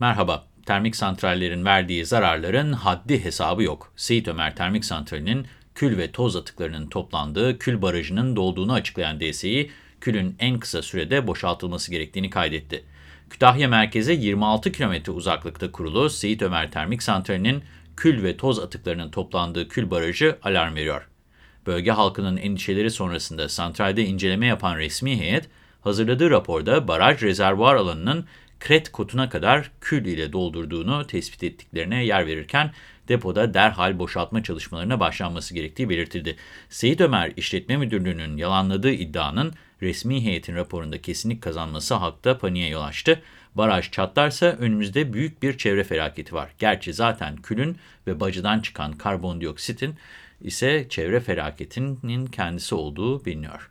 Merhaba, termik santrallerin verdiği zararların haddi hesabı yok. Seyit Ömer Termik Santrali'nin kül ve toz atıklarının toplandığı kül barajının dolduğunu açıklayan DSİ, külün en kısa sürede boşaltılması gerektiğini kaydetti. Kütahya merkeze 26 kilometre uzaklıkta kurulu Seyit Ömer Termik Santrali'nin kül ve toz atıklarının toplandığı kül barajı alarm veriyor. Bölge halkının endişeleri sonrasında santralde inceleme yapan resmi heyet, hazırladığı raporda baraj rezervuar alanının kret kotuna kadar kül ile doldurduğunu tespit ettiklerine yer verirken depoda derhal boşaltma çalışmalarına başlanması gerektiği belirtildi. Seyit Ömer İşletme Müdürlüğü'nün yalanladığı iddianın resmi heyetin raporunda kesinlik kazanması halkta paniğe yol açtı. Baraj çatlarsa önümüzde büyük bir çevre felaketi var. Gerçi zaten külün ve bacıdan çıkan karbondioksitin ise çevre felaketinin kendisi olduğu biliniyor.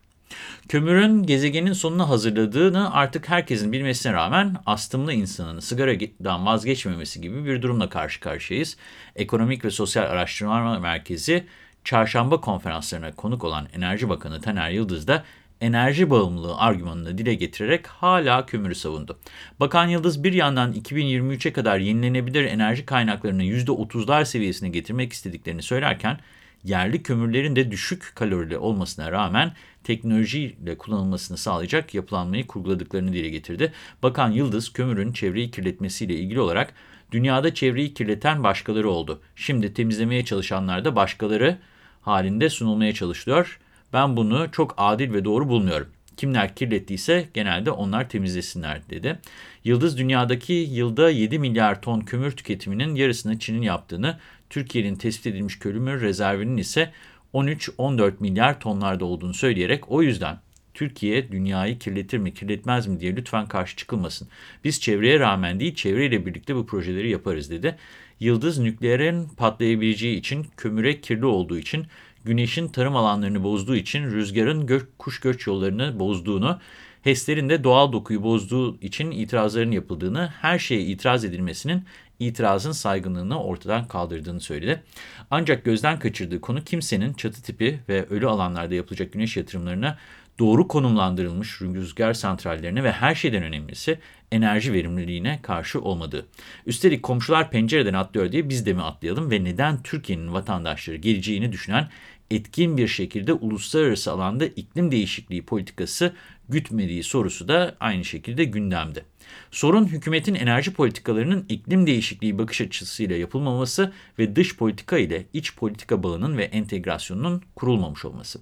Kömürün gezegenin sonuna hazırladığını artık herkesin bilmesine rağmen astımlı insanın sigaradan vazgeçmemesi gibi bir durumla karşı karşıyayız. Ekonomik ve Sosyal Araştırmalar Merkezi çarşamba konferanslarına konuk olan Enerji Bakanı Taner Yıldız da enerji bağımlılığı argümanını dile getirerek hala kömürü savundu. Bakan Yıldız bir yandan 2023'e kadar yenilenebilir enerji kaynaklarını %30'lar seviyesine getirmek istediklerini söylerken, yerli kömürlerin de düşük kalorili olmasına rağmen teknolojiyle kullanılmasını sağlayacak yapılanmayı kurguladıklarını dile getirdi. Bakan Yıldız, kömürün çevreyi kirletmesiyle ilgili olarak dünyada çevreyi kirleten başkaları oldu. Şimdi temizlemeye çalışanlar da başkaları halinde sunulmaya çalışılıyor. Ben bunu çok adil ve doğru bulmuyorum. Kimler kirlettiyse genelde onlar temizlesinler dedi. Yıldız dünyadaki yılda 7 milyar ton kömür tüketiminin yarısını Çin'in yaptığını, Türkiye'nin tespit edilmiş kömür rezervinin ise 13-14 milyar tonlarda olduğunu söyleyerek o yüzden Türkiye dünyayı kirletir mi kirletmez mi diye lütfen karşı çıkılmasın. Biz çevreye rağmen değil çevreyle birlikte bu projeleri yaparız dedi. Yıldız nükleerin patlayabileceği için, kömüre kirli olduğu için, güneşin tarım alanlarını bozduğu için, rüzgarın gök, kuş göç yollarını bozduğunu, HES'lerin de doğal dokuyu bozduğu için itirazların yapıldığını, her şeye itiraz edilmesinin itirazın saygınlığını ortadan kaldırdığını söyledi. Ancak gözden kaçırdığı konu kimsenin çatı tipi ve ölü alanlarda yapılacak güneş yatırımlarına doğru konumlandırılmış rüzgar santrallerine ve her şeyden önemlisi enerji verimliliğine karşı olmadığı. Üstelik komşular pencereden atlıyor diye biz de mi atlayalım ve neden Türkiye'nin vatandaşları geleceğini düşünen etkin bir şekilde uluslararası alanda iklim değişikliği politikası gütmediği sorusu da aynı şekilde gündemde. Sorun hükümetin enerji politikalarının iklim değişikliği bakış açısıyla yapılmaması ve dış politika ile iç politika bağının ve entegrasyonunun kurulmamış olması.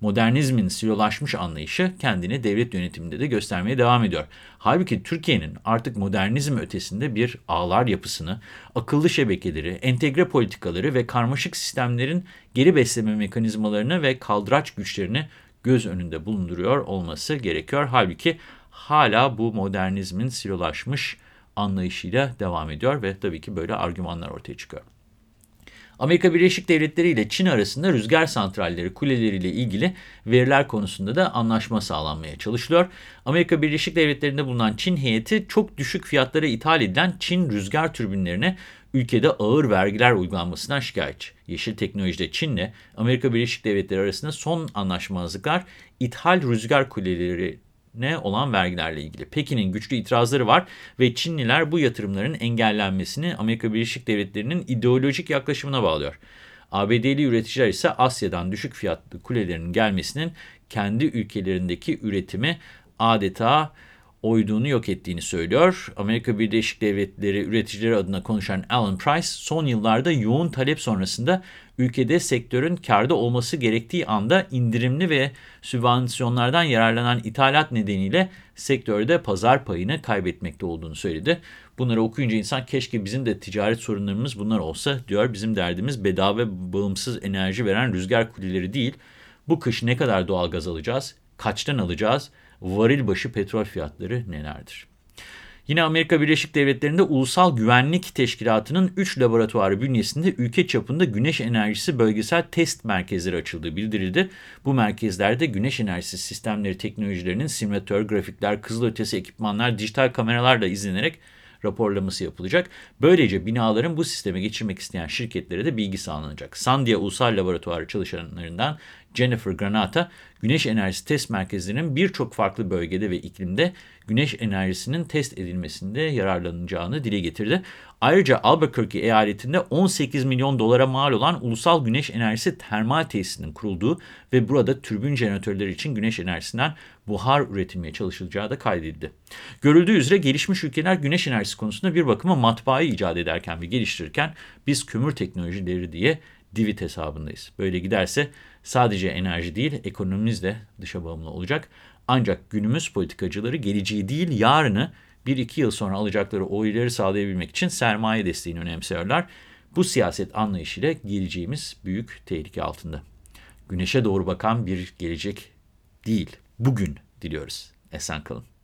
Modernizmin silolaşmış anlayışı kendini devlet yönetiminde de göstermeye devam ediyor. Halbuki Türkiye'nin artık modernizm ötesinde bir ağlar yapısını, akıllı şebekeleri, entegre politikaları ve karmaşık sistemlerin geri besleme mekanizmalarını ve kaldıraç güçlerini göz önünde bulunduruyor olması gerekiyor. Halbuki hala bu modernizmin silolaşmış anlayışıyla devam ediyor ve tabii ki böyle argümanlar ortaya çıkıyor. Amerika Birleşik Devletleri ile Çin arasında rüzgar santralleri kuleleriyle ilgili veriler konusunda da anlaşma sağlanmaya çalışılıyor. Amerika Birleşik Devletleri'nde bulunan Çin heyeti çok düşük fiyatlara ithal edilen Çin rüzgar türbinlerine ülkede ağır vergiler uygulanmasından şikayetçi. Yeşil teknolojide Çin'le Amerika Birleşik Devletleri arasında son anlaşmazlıklar ithal rüzgar kuleleri ne olan vergilerle ilgili. Pekin'in güçlü itirazları var ve Çinliler bu yatırımların engellenmesini Amerika Birleşik Devletleri'nin ideolojik yaklaşımına bağlıyor. ABD'li üreticiler ise Asya'dan düşük fiyatlı kulelerin gelmesinin kendi ülkelerindeki üretimi adeta oyduğunu yok ettiğini söylüyor. Amerika Birleşik Devletleri üreticileri adına konuşan Alan Price, son yıllarda yoğun talep sonrasında ülkede sektörün karda olması gerektiği anda indirimli ve sübvansiyonlardan yararlanan ithalat nedeniyle sektörde pazar payını kaybetmekte olduğunu söyledi. Bunları okuyunca insan keşke bizim de ticaret sorunlarımız bunlar olsa diyor. Bizim derdimiz bedava bağımsız enerji veren rüzgar kuleleri değil. Bu kış ne kadar doğal gaz alacağız? Kaçtan alacağız? Varil başı petrol fiyatları nelerdir? Yine Amerika Birleşik Devletleri'nde Ulusal Güvenlik Teşkilatı'nın 3 laboratuvarı bünyesinde ülke çapında güneş enerjisi bölgesel test merkezleri açıldığı bildirildi. Bu merkezlerde güneş enerjisi sistemleri teknolojilerinin simülatör, grafikler, kızılötesi ekipmanlar, dijital kameralarla izlenerek raporlaması yapılacak. Böylece binaların bu sisteme geçirmek isteyen şirketlere de bilgi sağlanacak. Sandia Ulusal Laboratuvarı çalışanlarından Jennifer Granata, güneş enerjisi test merkezlerinin birçok farklı bölgede ve iklimde güneş enerjisinin test edilmesinde yararlanacağını dile getirdi. Ayrıca Albuquerque eyaletinde 18 milyon dolara mal olan ulusal güneş enerjisi termal tesisinin kurulduğu ve burada türbün jeneratörleri için güneş enerjisinden buhar üretilmeye çalışılacağı da kaydedildi. Görüldüğü üzere gelişmiş ülkeler güneş enerjisi konusunda bir bakıma matbaayı icat ederken ve geliştirirken biz kömür teknolojileri diye divit hesabındayız. Böyle giderse sadece enerji değil ekonomimiz de dışa bağımlı olacak. Ancak günümüz politikacıları geleceği değil yarını bir iki yıl sonra alacakları oyları sağlayabilmek için sermaye desteğini önemsiyorlar. Bu siyaset anlayışıyla geleceğimiz büyük tehlike altında. Güneşe doğru bakan bir gelecek değil, bugün diliyoruz. Esen kalın.